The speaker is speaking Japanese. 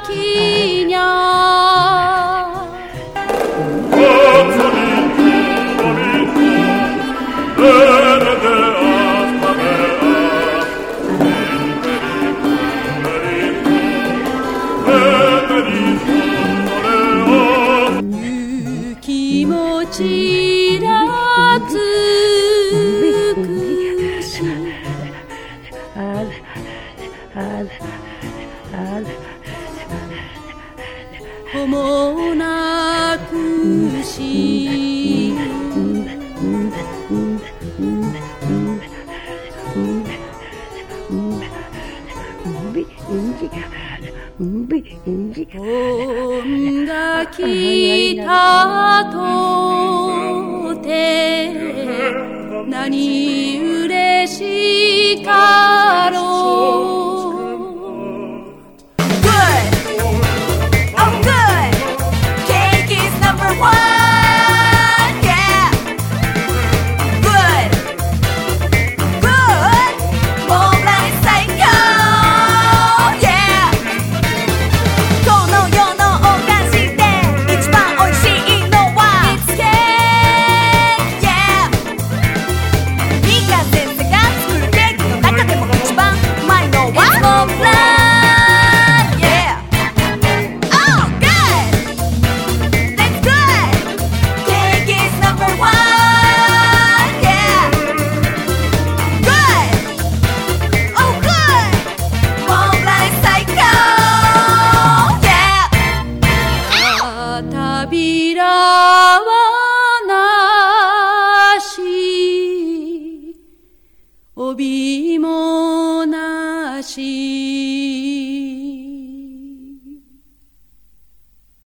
사키냐. ちらつくしこもなくし音が来たとて何嬉しいか。はな、帯もなし。